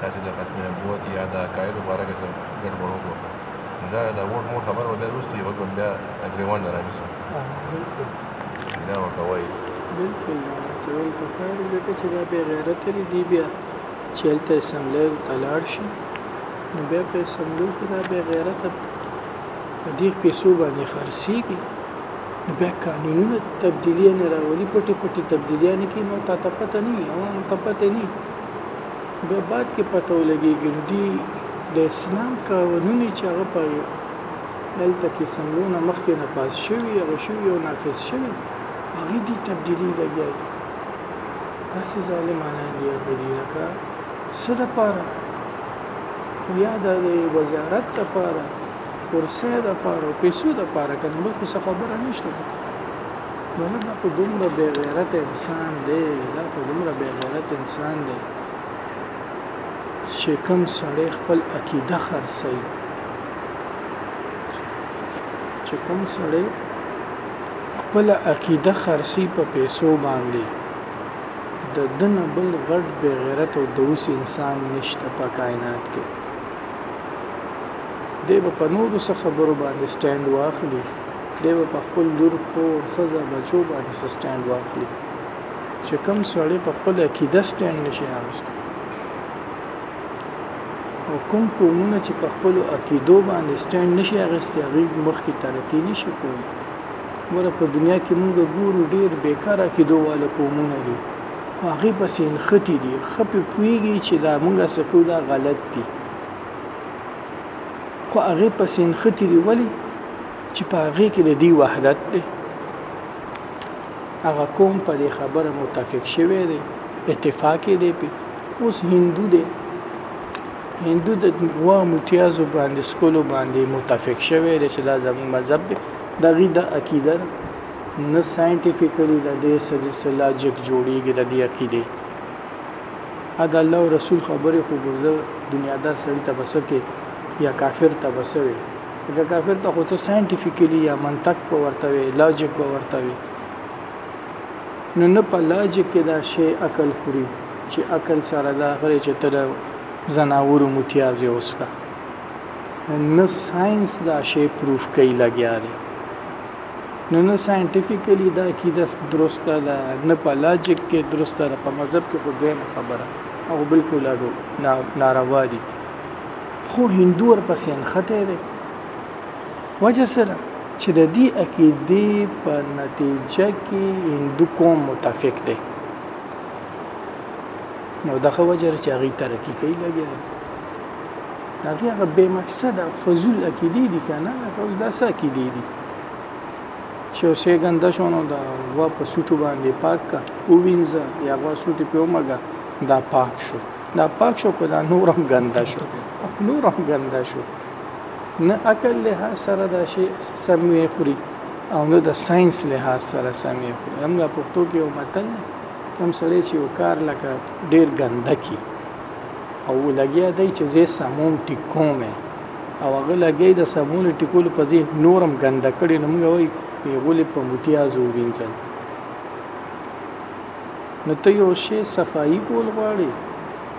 تاسې د ختم نبوت یا د عقایدو په باره کې څه ګډ وډ وکړو نو دا د ووټ موټ خبره به بیا وروسته یو بل بیا د ګریوان نه رانیسو دا ورته وایي بلکل دا ورته ویل پکار دي ځکه چې دا بې غیرته دي دوی بیا چې هلته اسمبلۍ ته لاړ شي نو بیا په اسمبلۍ کې دا بې غیرته په دې پیسو باندې خرڅېږي نو بیا قانونونه تبدیلیانې راولي پټې پټې تبدیلیانې کوي نو تا ته پته نه وي عوامو ته پته نه د بعد کې پته ولګېږي نو دی د اسلام قوانونی چې هغه په دلته کې څنګهونه مخکې نه پاس شوي هغه شوي او نافذ شوي هغې دي تبدیلي لګیا دي داسې ظالمانه دي هغه دي لکه څه دپاره خو یا د وزارت دپاره کرسۍ دپاره او پیسو دپاره که نه بل خو څه خبره نشته منه دا خو دومره بې غیرت انسان دی دا خو دومره بې غیرت انسان دی چې کم سړی خپل عقیده خرڅي چې کم سړی خپل عقیده خرڅي په پیسو باندې د دنه بل غټ بې غیرت او دوس انسان نشته په کائنات کې دی په نورو څه خبرو باندې سټاند واخلي دی به په خپل لور، خور، ښځه، بچو باندې څه سټینډ واخلي چې کوم سړی په خپل عقیده سټینډ نشي اخیستی او کوم قومونه چې په خپل عقیدو باندې سټینډ نشي اغستي هغه مخکې ترقی نشي کولی ګوره په دنیا کې موږ ګورو ډیر بیکار عقیدو والا قومونه دي خو هغه پسې انختی دي خپې پویږي چې دا موږ سکو دا غلط دي خو هغه پسې انختی دي ولی چې په هغه کې د دی وحدت دی هغه کوم په دې خبره متفق شوی دی اتفاق دی په اوس هندو دی هندو د غوا متیازو باندې سکولو باندې متفق شوی دی چې دا زموږ مذهب دی د غي د عقیده نه ساينټیفیکلی د دې سره لاجیک جوړیږي د دې عقیده ا د الله رسول خبره خو ګرځه دنیا دار سړی ته بسکه یا کافر ته بسوي ځکه کافر ته خو ته ساينټیفیکلی یا منطق په ورته وي لاجیک په ورته وي نو نه په لاجیک کې دا شی عقل خوري چې عقل سره دا غره چې تل زناور متیاز اوس کا نه ساينس دا شی پروف کوي لګیا دی نو نه ساينټیفیکلی دا کی د درسته ده نه په لاجیک کې درسته ده په مذهب کې خو دویمه خبره او بالکل اډو ناروا دي خو هندو ورپسې نښته دی وجه سره چې د دې عقیدې په نتیجه کې هندو قوم متفق دی نو دغه وجه چې هغه ترقی کوي لګي هغه هغه به مقصد فضول عقیدې دي کنه اوس دا څه عقیدې دي چې اوسې ګنده شونه دا وا په سټو باندې پاک کا او وینځه یا وا سټي په مګه دا پاک شو دا پاک شو کو دا نور هم ګنده شو اخ نور هم ګنده شو نه عقل له سره دا شي سمې خوري او نه د ساينس له سره سمې خوري هم د پښتو کې یو متل کوم سړی چې یو کار لکه ډیر ګنده کی او لګیا دی چې زه سمون ټیکوم او هغه لګی د سمون ټیکول په ځای نورم ګنده کړي نو موږ وایي یو ولې په متیازو وینځل نو ته یو شی صفائی کول غواړی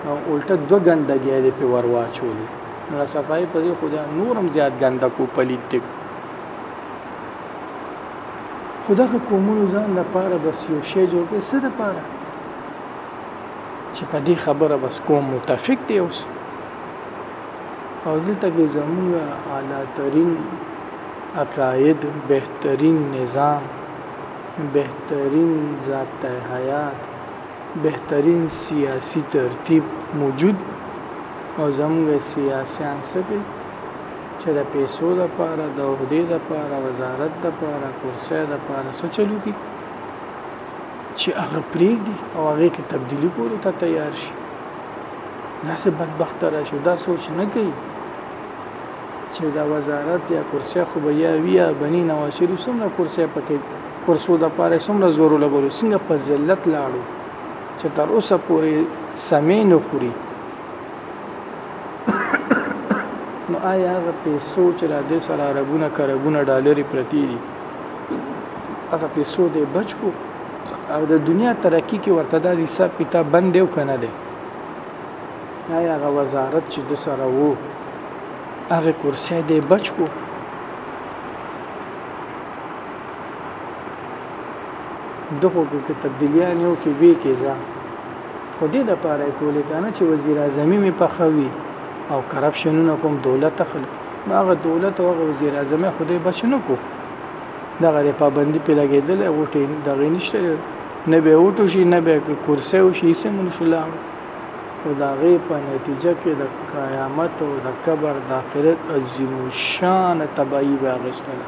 او الټه دو ګنده ګی دی په ورواچولی نو دا صفائی په دی خدا نورم زیاد ګنده کو پلیت دی خدا که کومونو ځان د پاره بس یو شی جوړ کړي سره پاره چې په دې خبره بس کوم متفق دی اوس او دلته کې زموږ اعلی ترین عقاید بهترین نظام بهترین ضابطه حیات، بهترین سیاسی ترتیب موجود او زموږ سیاسیان څه کوي چه د پیسو لپاره، د عهدی لپاره، وزارت لپاره، کرسی لپاره څه چلو کوي چه هغه پریږدي او هغه کې تبدیلی کولو ته تیار شي. داسې بدبخته راشي او دا سوچ نه کوي چې دا وزارت یا کرسي خو به یا وی یا بنی نواز شریف څومره کرسي پکې کرسو د پاره څومره زور لګولو څنګه په ذلت لاړو چې تر اوسه پورې سمې نه خوري نو آیا هغه پیسو چې را دې سره عربونه کربونه ډالري پرتی دي هغه پیسو دې بچو او د دنیا ترقی کې ورته د حساب کتاب بند دی او کنه دی دا یې هغه وزارت چې د سره وو هغه کرسۍ دی بچ کو دغه کې تبدیلیان یو کې وی کېږه خو دې د پاره کولې کنه چې وزیر اعظم می پخوي او کرپشنونه کوم دولت تخل نو هغه دولت او هغه وزیر اعظم خوده بچ نه کو دغه پابندي په لګېدل غوټې دغه نشته نه به وټو شي نه به کرسۍ او شي سم رسول الله او د هغې په نتیجه کې د قیامت او د قبر د آخرت عظیم الشان تباهي به اخیستله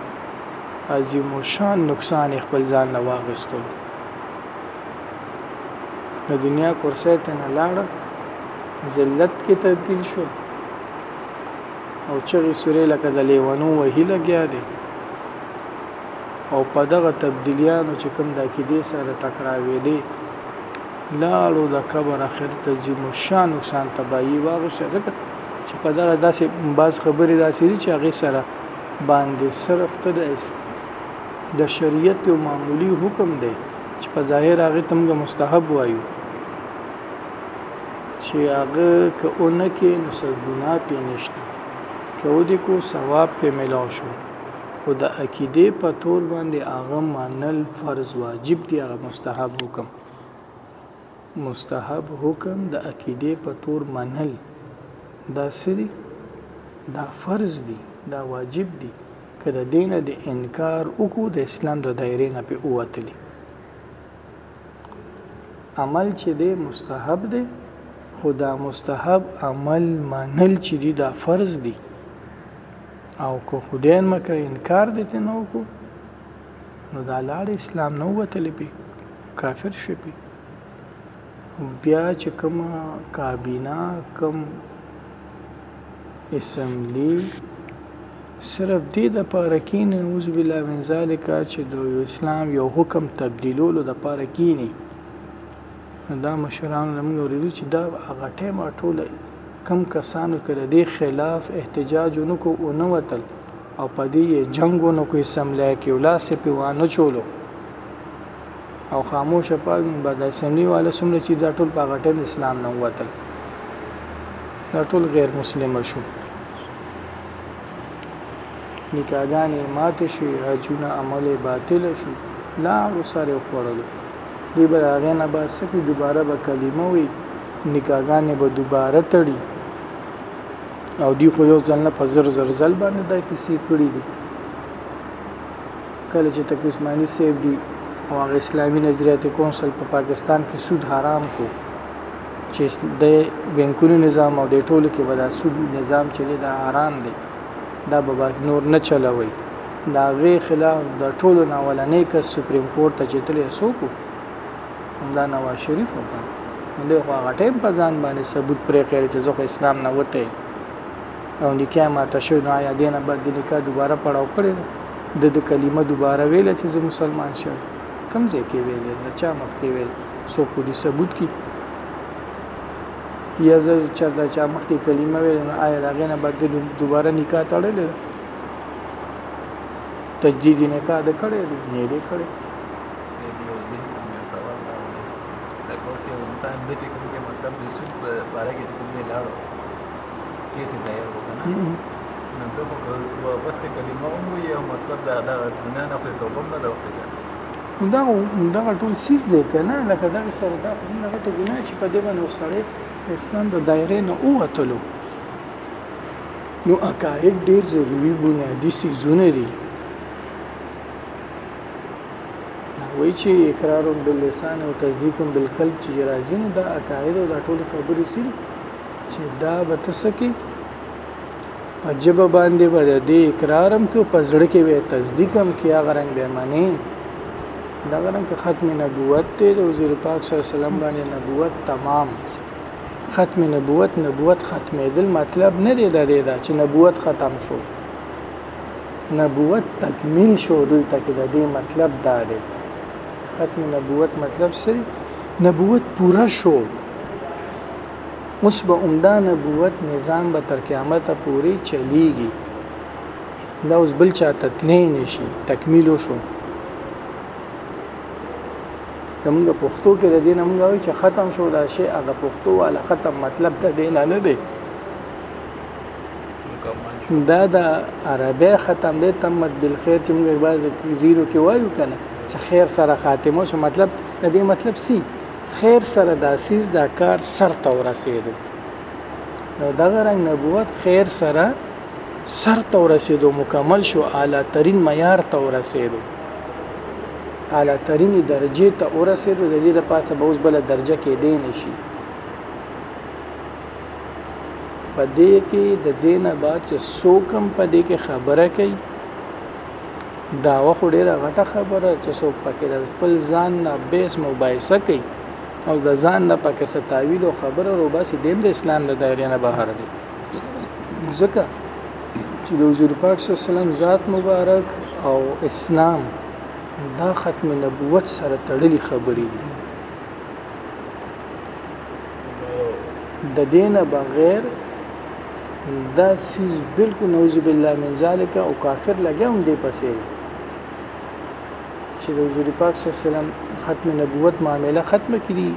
عظیم الشان نقصان یې خپل ځان له واخیستلو د دنیا کرسۍ ته نه لاړه ذلت کې تبدیل شو او چغې سورې لکه د لیونو وهي لګیا دی او په دغه تبدیلیانو چې کوم د عقیدې سره ټکراوېدې لاړو د قبر اخر ته ځي مو شا نقصان تباهي واغسته ځکه چې په دغه داسې باز خبرې داسې دي چې هغه سره باندې صرف ته د د شریعت یو معمولی حکم دی چې په ظاهر هغه تمګه مستحب وایو چې هغه که اونه کې نو څه ګناه پې نشته که ودې کو ثواب پې ملاو شو خو د عقیدې په تور باندې هغه منل فرض واجب دی هغه مستحب حکم مستحب حکم د عقیدې په تور منل دا څه دي؟ دا فرض دي، دا واجب دي، که د دې نه دې انکار وکړو د اسلام د دایرې نه پې ووتلې. عمل چې دی مستحب دی خو دا مستحب عمل منل چې دي دا فرض دي او که خدای مکه انکار دې ته نه وکړو نو دا لاړ اسلام نه وتلی پی کافر شو پی بیا چې کوم کابینه کوم اسمبلی صرف دې د پاره کینې اوس بلا من ذالک چې د اسلام یو حکم تبدیلولو د پاره کینې دا مشران موږ ورېدو چې دا هغه ټیم ټوله کم کسانو کړه دې خلاف احتجاج نکو او نه وتل او په دې یې جنګ ونه کو اسمبلی کې او لاس یې پې وانه چولو او خاموشه پاګن به د اسمبلی والا څومره چې دا ټول په هغه ټایم اسلام نه ووتل دا ټول غیر مسلم شو نکاګانې ماتې شوې حجونه عمل باطل شو لا وسره وخوړلو دوی به هغه نه بعد سکی دوباره به کلمه وي نکاګانې به دوباره تړي او دی خو یو ځل نه په زر زر ځل باندې دا کیسې کړې دي کله چې تک عثماني صاحب دی او هغه اسلامي نظریاتي کونسل په پاکستان کې سود حرام کو چې د بانکونو نظام او د ټولو کې ودا سود نظام چې دا حرام دی دا به نور نه چلوي دا غي خلاف د ټولو ناولنې ک سپریم کورټ ته چتلې سوکو دا نواز شریف وکړ نو دی خو هغه ټایم په ځان باندې ثبوت پرې کړی چې زه خو اسلام نه وتی او نکاح ماته شوې نو آیا دینه بعد د نکاح دوباره پړاو کړی د د کلمه دوباره ویله چې زه مسلمان شم کم ځای کې ویلې د چا مخ کې ویل څوک خو دې ثبوت کړي یا زه چا د چا مخ کې کلمه ویل نو آیا هغې نه بعد د دوباره نکاح تړلی ده تجدید نکاح د کړی دی نه دی کړی چې دی یو ذهن کې یو سوال راغلی دا کوس یو انسان د چې کوم کې مطلب د سود په باره کې کوم دی لاړو کیس یې تیار وکړه نو ته خو واپس که کلمه هم وي او مطلب دا دا ګناه نه خو یې توبه هم نه ده وکړې دا دا ټول سیس دی که نه لکه دغه سره دا خو دومره غټه ګناه چې په دې باندې یو سړی اسلام د دایرې نه ووتلو نو عقاید ډیر ضروری بنیادی سیزونه دي وایي چې اقرار باللسان او تصدیق بالقلب چې راځي نو دا عقاید او دا ټول خبرې سي چې دا به تاسو کې عجب باندې به د اقرارم کې په زړه کې وي تصدیقم کې هغه رنګ به معنی دا رنګ ختم نبوت ته د حضور پاک صلی الله علیه وسلم باندې نبوت تمام ختم نبوت نبوت ختمېدل مطلب نه دی دا دی دا چې نبوت ختم شو نبوت تکمیل شو دلته کې د دې مطلب دا دی ختم نبوت مطلب څه نبوت پورا شو اوس به عمده نبوت نظام به تر قیامت پورې چلیږي دا اوس بل چا تتلی نشي تکمیل شو زمونږ پښتو کې د دې نه مونږ وایو چې ختم شو دا شی هغه پښتو والا ختم مطلب ته دی نه نه دی دا د عربی ختم دی تمت بالخير چې موږ بعض زیرو کې وایو کنه چې خیر سره خاتمه شو مطلب د دې مطلب سی خیر سره د اسیس دا کار سر ته ورسېدو نو دا رنګ نبوت خیر سره سر ته ورسېدو مکمل شو اعلی ترین معیار ته ورسېدو اعلی ترین درجه ته ورسېدو د دې لپاره به اوس بل درجه کې دی نشي په دې کې د دینه با چې سوکم په دې کې خبره کوي دا وخت ډیره غټه خبره چې سوک پکې د خپل ځان نه بیس مبایسه کوي او د ځان نه پکې ستاویل او خبره رو باسي دیم د اسلام د دایره نه بهر دی ځکه چې د حضور پاک صلی الله علیه وسلم ذات مبارک او اسلام دا ختم نبوت سره تړلي خبرې دي د دین بغیر دا سیز بالکل نعوذ بالله من ذالک او کافر لګیا هم دی پسې چې د حضور پاک صلی الله علیه وسلم ختم نبوت معاملې ختم کړي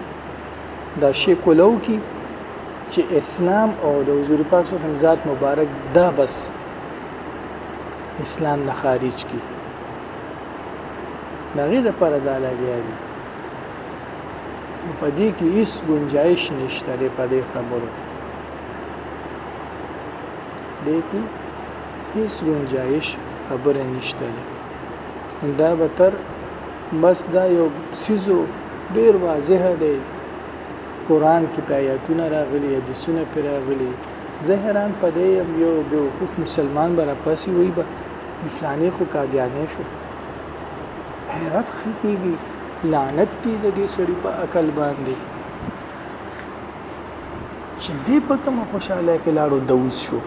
دا شی کولو کې چې اسلام او د حضور پاک صلی الله علیه وسلم ذات مبارک دا بس اسلام نه خارج کی دغه لپاره دا لګیا دي په دې کې هیڅ گنجائش نشته دی په دې خبرو دې کې هیڅ گنجائش خبره نشته دی دا به تر بس دا یو سیزو ډیر واضح دی قران کې په آیاتونه راغلي حدیثونه پر راغلي زه حیران پدې یو بیوقوف مسلمان برا پسی وی به فلانی خو قادیانی شو حیرت خپېږي لعنت دی د دې سړي په عقل باندې چې دې په کوم خوشاله کې لاړو دوز شو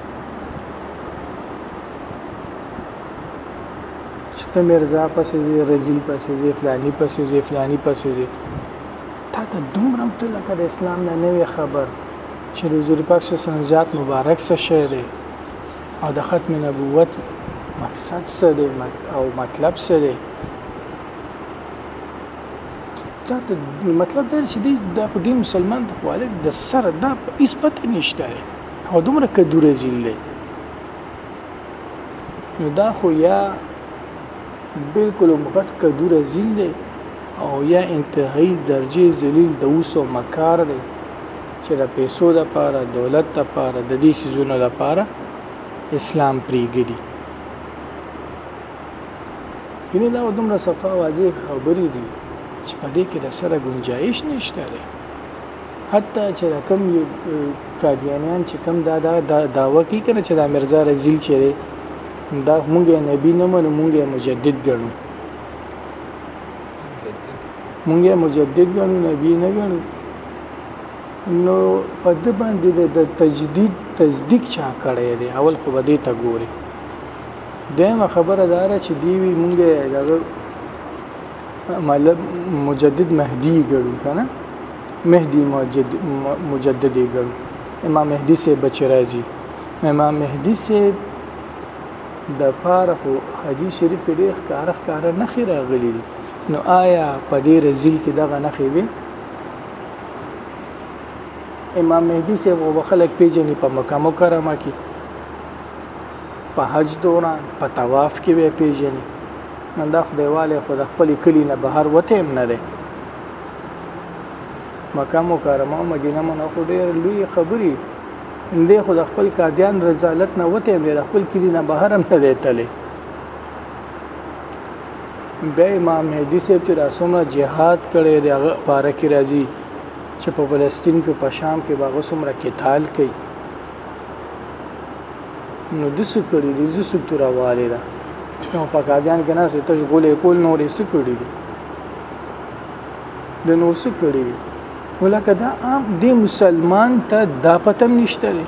چې ته مرزا پسې زی رزیل پسې زی فلانی پسې زی فلانی پسې زی تا ته دومره ته لکه د اسلام نه نوې خبر چې د حضور پاک صلی الله علیه وسلم ذات مبارک څه شی دی او د ختم نبوت مقصد څه دی او مطلب څه دی دا مطلب دا چې دی دا خو دی مسلمان د خالق د سره دا هیڅ پته نشته او دومره کدوره زیل دی نو دا خو یا بالکل مغټ کدوره زیل دی او یا انتهایی درجه ذلیل د اوس او مکار دی چې د پیسو د پاره دولت د پاره د دې سيزونو د پاره اسلام پریګدي ګینه دا دومره صفه واضح خبرې دي چې په دې کې د سره گنجائش نشته لري حتی چې رقم یو قادیانیان چې کم دا دا داوا کوي کنه چې دا مرزا رزیل چې دا مونږه نبی نه منو مونږه مجدد ګڼو مونږ یې مجدد ګڼو نبی نه ګڼو نو په دې باندې د تجدید تصدیق چا کړی دی اول خو به دې ته ګوري دغه خبره دار چې دی وی مونږ دغه مطلب مجدد مهدی ګړو کنه مهدی مجدد مجدد ګړو امام مهدی سے بچ راځي امام مهدی سے دپاره خو حاجي شريف کې ډېر ښکاره ښکاره نښې راغلي دي نو آیا په دې رزیل کې دغه نښې وي امام مهدي صاحب غو خلک پیژني په مکه مکرمه کې په حج دوران په طواف کې وی پیژني نن دا خدایواله خو د خپل کلی نه بهر وته هم نه دی مکه مکرمه او مدینه منه خو ډېر لوی خبري دی خو د خپل قادیان رسالت نه وته دی د خپل کلی نه بهر هم نه دی تللی بیا امام مهدي صاحب چې دا څومره جهاد کړی دی هغه پاره کې راځي چې په فلسطین کې په شام کې باغ څومره قتال کوي نو د څه کړي دي د څه تورواله ده نو په قادیان کې نه څه تشغولې کول نورې څه کړي دي د نور څه کړي دي ولکه دا عام دی مسلمان ته دا پتم نشته دی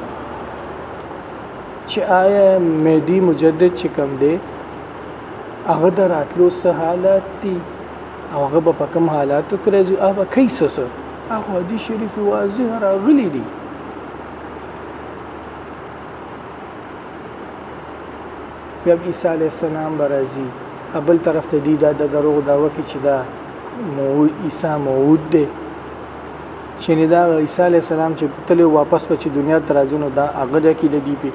چې آیا مهدی مجدد چې کوم دی هغه د راتلو څه حالات دي او هغه به په کوم حالاتو کې راځي هغه به کوي څه څه هغه حدیث شریف کې واضح راغلي دي بیا به عیسی علیه السلام به راځي بل طرف ته دوی دا د دروغ دعوه کوي چې دا موعود عیسی موعود دی چې نه دا عیسی علیه السلام چې تل واپس به چې دنیا ته راځي نو دا هغه د کې د دی په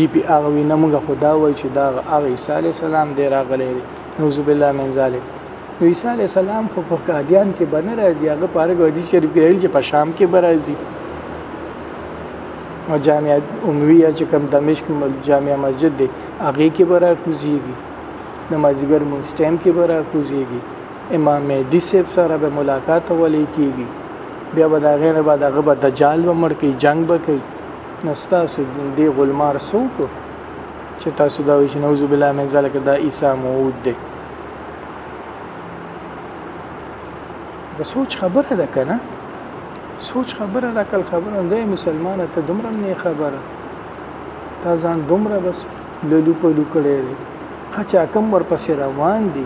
دی په هغه وینه موږ خدا وای چې دا هغه عیسی علیه السلام دی راغلی دی نوذ بالله من ذلک نو عیسی علی السلام خو په قادیان کې بنه راځي هغه پاره غوډي شریف کې چې په شام کې برازي او جامع امویه چې کوم دمشق جامع مسجد دی هغه کې به راکوزیږي د مازیګر مونږ ټایم کې به راکوزیږي امام مهدي صاحب سره به ملاقات ولې کیږي بیا به دا غیر بعد هغه به دجال به مړ کوي جنگ به کوي نو ستاسو دې غلمار څوک چې تاسو دا وایي چې نعوذ بالله من ذلک دا عیسی موعود دی بس سوچ خبره ده کنه سوچ خبره ده کل خبره ده مسلمانه ته دومره نه خبره تا ځان دومره بس لولو پلو کړی دی خچا کم ورپسې روان دي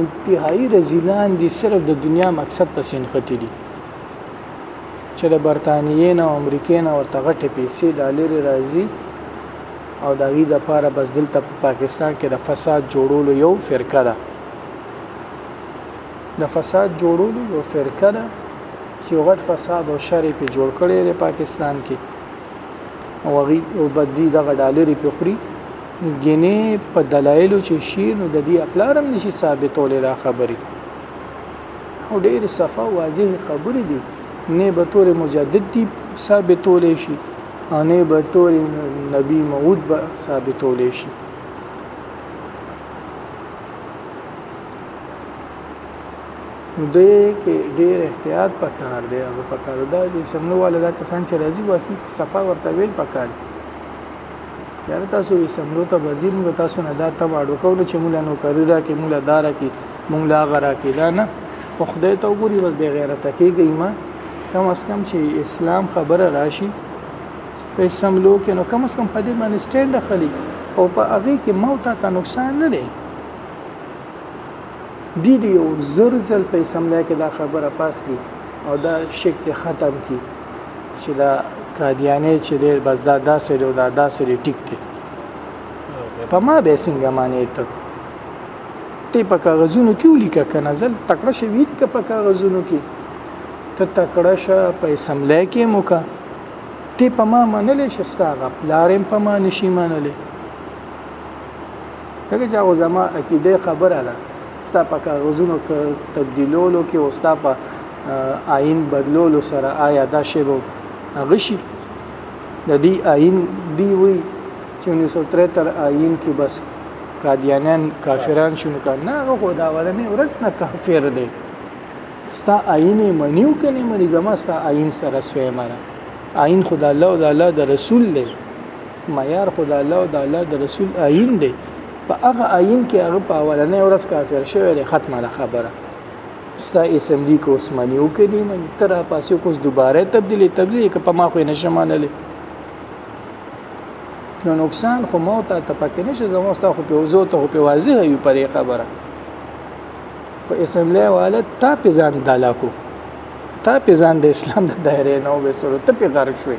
انتهایی رزیلان دي صرف د دنیا مقصد پسې نښتي دي چې د برتانیې نه او امریکې نه ورته غټې پیسې ډالرې راځي او د هغې دپاره بس دلته په پاکستان کې د فساد جوړولو یو فرقه ده د فساد جوړولو یو فرقه ده چې غټ فساد او شر په جوړ کړي د پاکستان کې او غي او بدوی دغه ډالري په خوري ګینه په دلایل چې شي نو د دې خپلارم نشي ثابتول دا خبري او ډېر صفه واضح خبري دي نه به تور مجدد دي ثابتول شي او نه به تور نبی موعود به ثابتول شي نو دې کې ډېر احتیاط پکار دی او پکار دا چې سمنو والا دا کسان چې راځي واقعي صفه ورته ویل پکار دی یاره تاسو یې سملو ته وزیر نو تاسو نه دا ته واړو کو چې مولا نو کاری را کې مولا دار کې مولا غرا کې دا نه په خدای ته وګوري بس به غیرت کېږي ما کم اس کم چې اسلام خبره راشي په سملو کې نو کم اس کم په دې باندې سټینډ خلی او په هغه کې موت ته نقصان نه دی دی دی یو زر ځل په اسمبلی کې دا خبره پاس کی او دا شک ته ختم کی چې دا قادیانه چې دی بس دا داسې دی او دا داسې دی ټیک دی په ما به څنګه معنی ته ته په کاغذونو کې ولیکه کنه ځل تکړه شوی که په کاغذونو کې ته تکړه شه په اسمبلی کې موکا ته په ما منلې شستا غپلارم په ما نشي منلې ځکه چې هغه زما عقیده خبره ده ستا په کاغذونو تبدیلولو کې او ستا په آئین بدلولو سره آیا دا شی به غشي د دې آئین دی وی چې 1973 آئین کې بس قادیانان کافران شنو کړه نه هغه خو دا ولنې ورځ نه کافر دی ستا آئین منیو کنه منی زما ستا آئین سره سوی مره آئین خدا الله او د الله د رسول دی معیار خو د الله او د الله د رسول آئین دی په هغه آئین کې هغه په اولنې ورځ کافر شوی دی ختمه ده خبره ستا اسمبلی کې اوس منی او کې دی من تر پاسې کوس دوباره تبدیلی تبدیلی که په ما خو نه شمانلې نو نقصان خو مو ته ته پکې نشه زموږ ستا خو په وزو ته په واضح یو پرې خبره خو اسمبلی والا تا په ځان دالاکو تا په ځان د اسلام د دایره نه وې سره ته په غرق شوې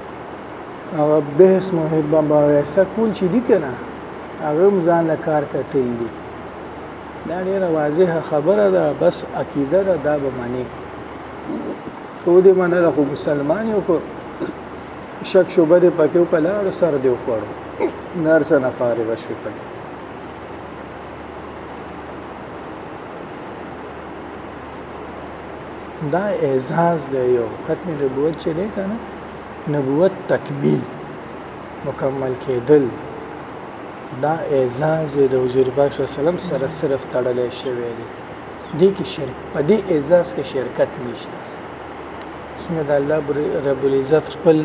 هغه بهس محب بابا ویسا کول چې دي که نه هغه هم ځان له کار کتل دي دا ډېره واضحه خبره ده بس عقیده ده دا به منې که ودې منله خو مسلمان یې وکړو شک شبه دې پکې وکړه لاړ سر دې وخوړو نه هر څه نه فارغه شو پکې دا اعزاز دی یو ختم نبوت چې دی کنه نبوت تکمیل مکمل کېدل دا اعزاز د حضور پاک صلی الله علیه وسلم سره صرف تړلې شوی دی دې کې شرک په دې اعزاز کې شرکت نشته څنګه د الله رب العزت خپل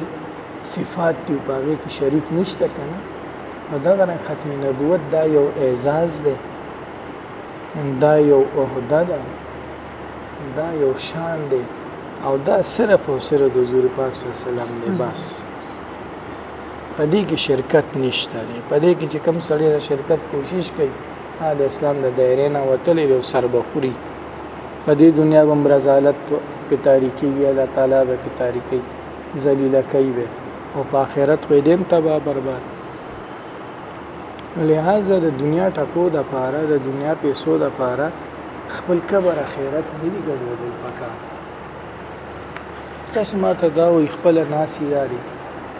صفات دی په هغه کې شریک نشته کنه نو دا غره ختم نبوت دا یو اعزاز دی دا یو عهده ده دا یو شان دی او دا صرف او صرف د حضور پاک صلی الله علیه وسلم دی بس په دې کې شرکت نشته دی په دې کې چې کم سړی د شرکت کوشش کوي دا د اسلام د دایره نه وتلی دی او سربخوري په دې دنیا به مرزالت په تاریکی وي الله تعالی به په تاریکی ذلیل کوي او په آخرت خو دې تبا برباد لہذا د دنیا ټکو د پاره د دنیا پیسو د پاره خپل کبر اخرت نه دی ګډوډول پکا تاسو ما ته دا وي خپل ناسي داري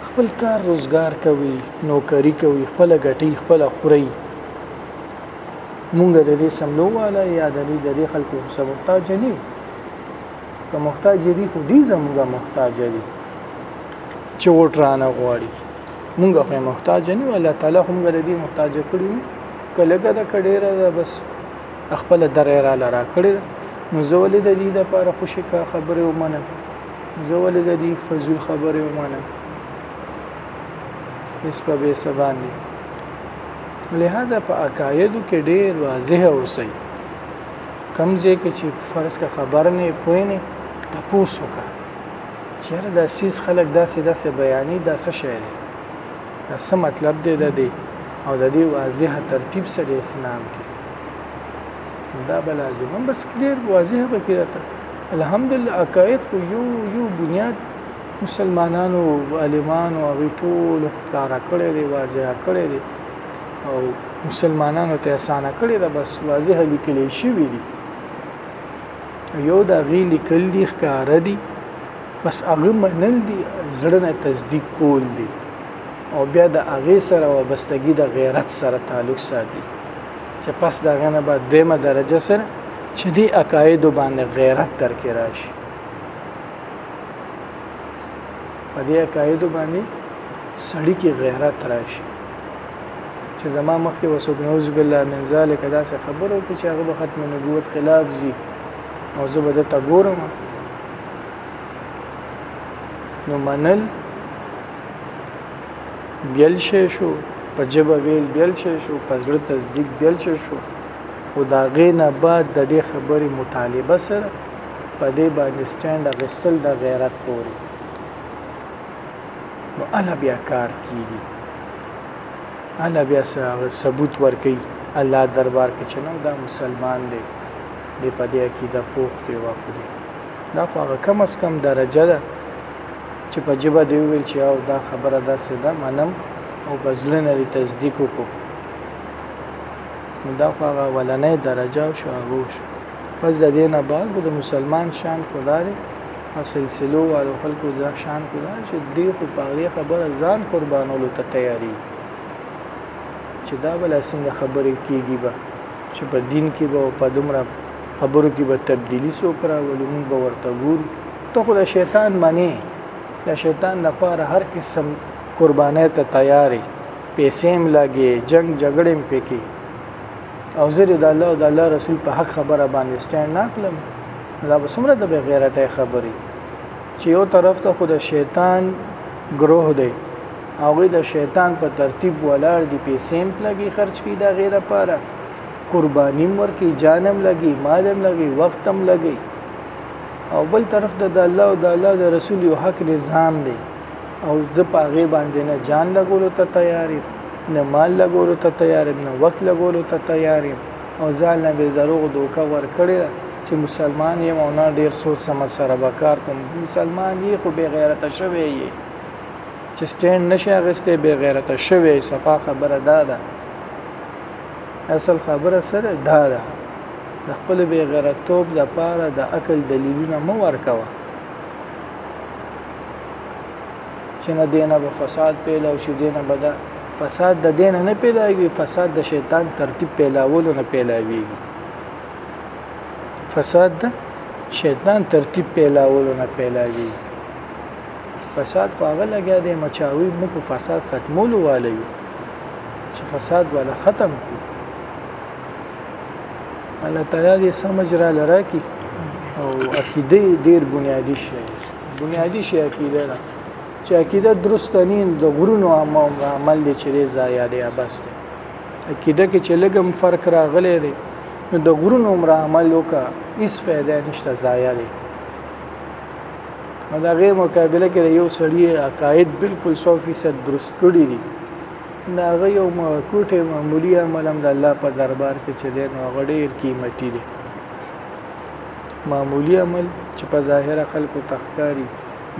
خپل کار روزګار کوي نوکری کوي خپل غټي خپل خوري مونږ د دې سملو والا یا د دې د دې خلکو څه محتاج نه که محتاج دي خو دې زموږه محتاج دي چې وټرانه غواړي مونږ په محتاج نه یو الله تعالی هم غره دي محتاج کړی کله کله کډیره ده بس خپل درې را لرا کړی نو زول د دې د پاره خوشی کا خبره ومنه زول د دې فزول خبره ومنه اس په به سبان دي لہذا په عقایدو کې ډیر واضح اوسئ کمزې کې چې فرض کا خبر نه پوي نه تاسو کا چیرې دا سیس خلک داسې داسې بیانې دا څه شی دی دا څه مطلب دی د دې او د دې واضح ترتیب سره اسلام کې دا به لازم هم بس ډېر واضح به کې راته الحمدلله عقاید خو یو یو بنیاد مسلمانانو عالمانو هغوی ټول ښکاره کړی دی واضح کړی دی او مسلمانانو ته اسانه کړی ده بس واضح لیکلی شوي دي یو د هغې لیکل دي ښکاره دي بس هغه منل دي زړه نه تصدیق کول دي او بیا د هغې سره وابستګي د غیرت سره تعلق ساتي چې پس د هغې نه بعد دویمه درجه سره چې دې عقایدو باندې غیرت در کې راشي په دې عقایدو باندې سړی کې غیرت راشي چې زما مخکې وسوک نوز بالله من ذالک داسې خبرو کې چې هغه به ختم نبوت خلاف زی او زه به د تګورم نو منل بیل شې شو په جبه ویل بیل شې شو په زړه تصدیق بیل شې شو او دا غې نه بعد د دې خبرې مطالبه سره په دې باندې سټاند اغستل د غیرت پوري نو الله بیا کار کیږي الله بیا ثبوت ورکي الله دربار کې چې نو دا مسلمان دی د په دې عقیده پوښ دی وکړي دا خو هغه کم از کم درجه ده چې په جبه دی ویل چې او دا خبره دا سده منم او بزلن لري تصدیق وکړو دا خو هغه ولنې درجه شو هغه شو پس د دې نه بعد د مسلمان شان خدا دی او سلسلو والو خلکو دا شان خدا چې دوی خو په هغې خبره ځان قربانولو ته تیاري چې دا بل څنګه خبرې کېږي به چې په دین کې به په دومره خبرو کې به تبدیلی څوک راولي موږ به ورته ګورو ته خو د شیطان منې د شیطان لپاره هر قسم قربانۍ ته تیارې پیسې هم لګې جنگ جګړې هم پکې او زه د الله او د الله رسول په حق خبره باندې سټاند نه کړم دا به څومره د بغیرته خبرې چې یو طرف ته خو د شیطان ګروه دی هغه د شیطان په ترتیب ولاړ دی پیسې هم لګي خرج کی دا غیر لپاره قربانی ورکی جانم لګي مالم لګي وختم لګي او بل طرف ته د الله او د الله د رسول یو حق نظام دی او زه په هغې باندې نه جان لګولو ته تیار یم نه مال لګولو ته تیار یم نه وخت لګولو ته تیار یم او ځان له بې دروغو دوکه ورکړې ده چې مسلمان یم او نه ډېر سوچ سمت سره به کار کوم مسلمان یې خو بې غیرته شوی یې چې سټینډ نشي اغستې بې غیرته شوی صفا خبره دا ده اصل خبره سره دا ده د خپل بې غیرتوب لپاره د عقل دلیلونه مو ورکوه چې نه دینه به فساد پیدا او چې دینه به دا فساد د دینه نه پیداږي فساد د شیطان ترتیب پیلاولو نه پیلاوي فساد د شیطان ترتیب پیلاولو نه پیلاوي فساد خو هغه لګیا دی مچاوي موږ فساد ختمولو والي چې فساد ولا ختم کړو الله تعالی دې سمجھ را لره کی او عقیده ډیر بنیادی شی بنیادی شی عقیده ده چې عقیده درست نه د غرونو عمل دي چې ضایع دی بس دی عقیده کې چې لګم فرق راغلی دی نو د غرونو عمر عمل وکا هیڅ فائدہ نشته ضایع دی او دا غیر مقابله کې یو سړی عقاید بالکل 100% درست کړی دي د هغه یو کوټی معمولی عمل هم د الله په دربار کې چې دی نو هغه ډیر قیمتي دی معمولی عمل چې په ظاهره خلکو تخکاری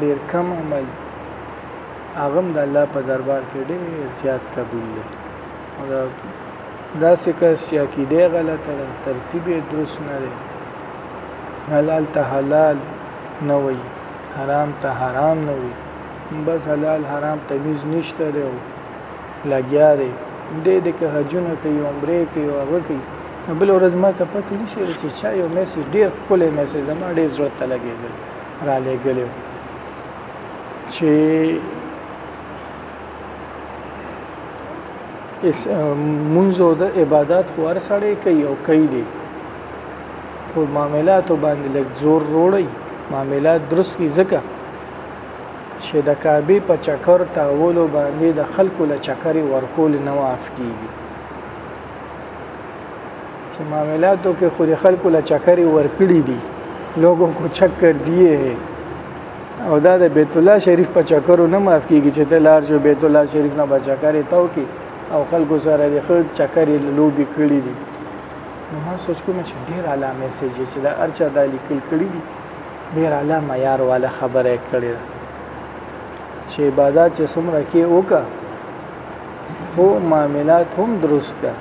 ډیر کم عمل هغه د الله په دربار کې ډیر زیات قبول دی او دا داسې کس چې عقیده غلطه ده ترتیب یې درست نه دی حلال ته حلال نه وي حرام ته حرام نه وي بس حلال حرام تمیز نشته دی او لګیا دی دی دی که حجونه کوي عمرې کوي او هغه کوي نو بل ورځ ما ته پته نشي چې چا یو میسج ډیر ښکلی میسج زما ډیر زړه ته لګېدل را لېږلی چې اس منځ او د عبادت خو هر سړی کوي او کوي دی خو معاملاتو باندې لږ زور وروړي معاملات درست کی ځکه چه د کعبی په چکر تاولو باندی د خلکو له چکری ورکول نه معاف کیږي چه معاملاتو کې خو د خلکو له چکری ورکړي دي لوګو کو چکر دیه هي او دا د بیت الله شریف په چکرو نه معاف کیږي چې ته لار شو بیت الله شریف نه په چکرې تاو کی او خلکو سره د خود چکرې لوبي کړي دي نو ما سوچ کوم چې ډیر علامه سي چې دا ارچا د لیکل کړي دي ډیر اعلی معیار والا خبره یې کړې ده چې عبادت چې څومره کې وکړه خو معاملات هم درست کړه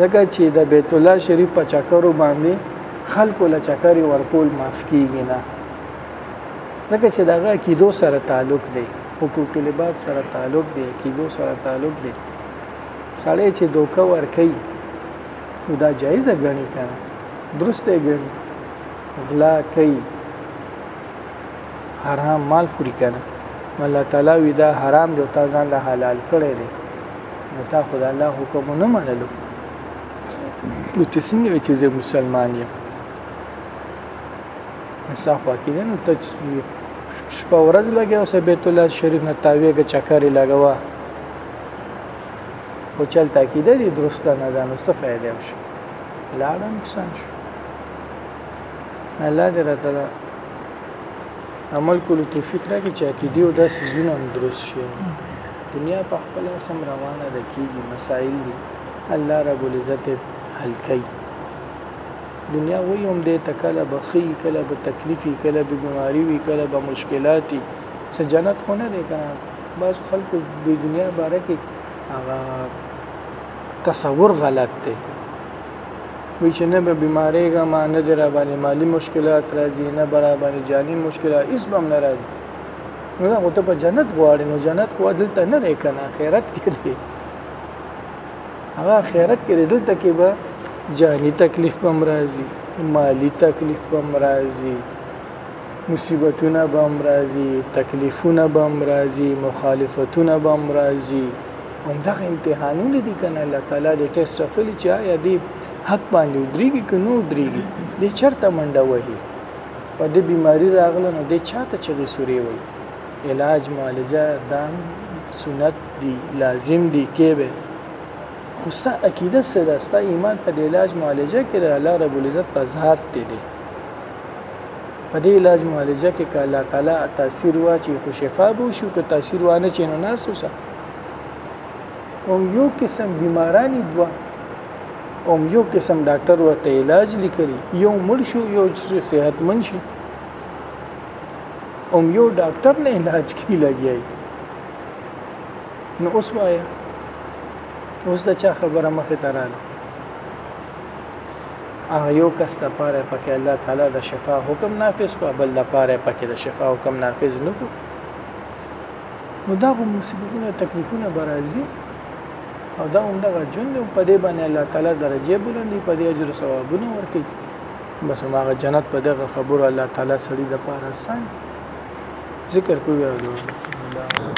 ځکه چې د بیت الله شریف په چکرو باندې خلکو له چکرې ورکول معاف کیږي نه ځکه چې دغه عقیدو سره تعلق دی حقوق لباس سره تعلق دی عقیدو سره تعلق دی سړی چې دوکه ورکي دا جایزه غني کنه درسته غني غلا کوي حرام مال خوري کنه الله تعالی وی دا حرام دی او تا ځان له حلال کړی دی نو تا خدای الله حکم نه منلو نو ته څنګه چې زه مسلمان یم انصاف وکړي نو ته شپه ورځ لګیا اوسه بیت الله شریف نه تاویږه چکرې لګوا خو چلته کېده دې درسته نه ده نو څه فایده وشو لاړه نقصان شو الله دې راته دا عمل کولو توفیق راکړي چې عقیدې او داسې زونه هم درست شي دنیا په خپل سم روانه ده کېږي مسایل دي الله رب العزت حل کوي دنیا وی هم دې ته کله به ښي کله به تکلیفي کله به بیماری وي کله به مشکلاتي څه جنت خو نه دی کنه بعض خلکو د دنیا باره کې هغه تصور غلط دی وي چې نه به بیماریږم نه د را باندې مالی مشکلات راځي نه به را باندې جاني مشکلات هیڅ به هم نه راځي نو دا خو ته په جنت غواړې نو جنت خو دلته نه دی که نه خیرت کې دی هغه خیرت کې دی دلته کې به جاني تکلیف به هم راځي مالی تکلیف به هم راځي مصیبتونه به هم راځي، تکلیفونه به هم راځي، مخالفتونه به هم راځي. همدغه امتحانونه دي کنه الله تعالی دې ټیسټ اخلي چې آیا دې حق باندې ودرېږي که نه ودرېږي دې چرته منډه وهي او د بیماری راغله نو د چاته چغې سورې وي علاج معالجه دام سنت دی لازم دی کې به خو ستا عقیده څه ده ستا ایمان په د علاج معالجه کې د الله رب العزت په ذات دی په دې علاج معالجه کې کالا کالا تاثیر واچي خو شفا به شو که تاثیر وانه چې نو ناسو سره هم یو قسم بیمارانی دوا هم یو قسم ډاکټر ورته علاج لیکلی یو مړ شو یو صحت من شو هم یو ډاکټر نه علاج کی لګیای نو اوس وایا اوس د چا خبره مخه تراله هغه یو کس د پاره پکې الله تعالی د شفا حکم نافذ کو بل د پاره پکې د شفا حکم نافذ نکو نو دا هم مصیبتونه تکلیفونه برازي او دا هم دغه جون دی په دې باندې الله تعالی درجه بلندي په دې اجر ثوابونه ورکړي بس هغه جنت په دغه خبرو الله تعالی سړي د پاره آسان ذکر کوي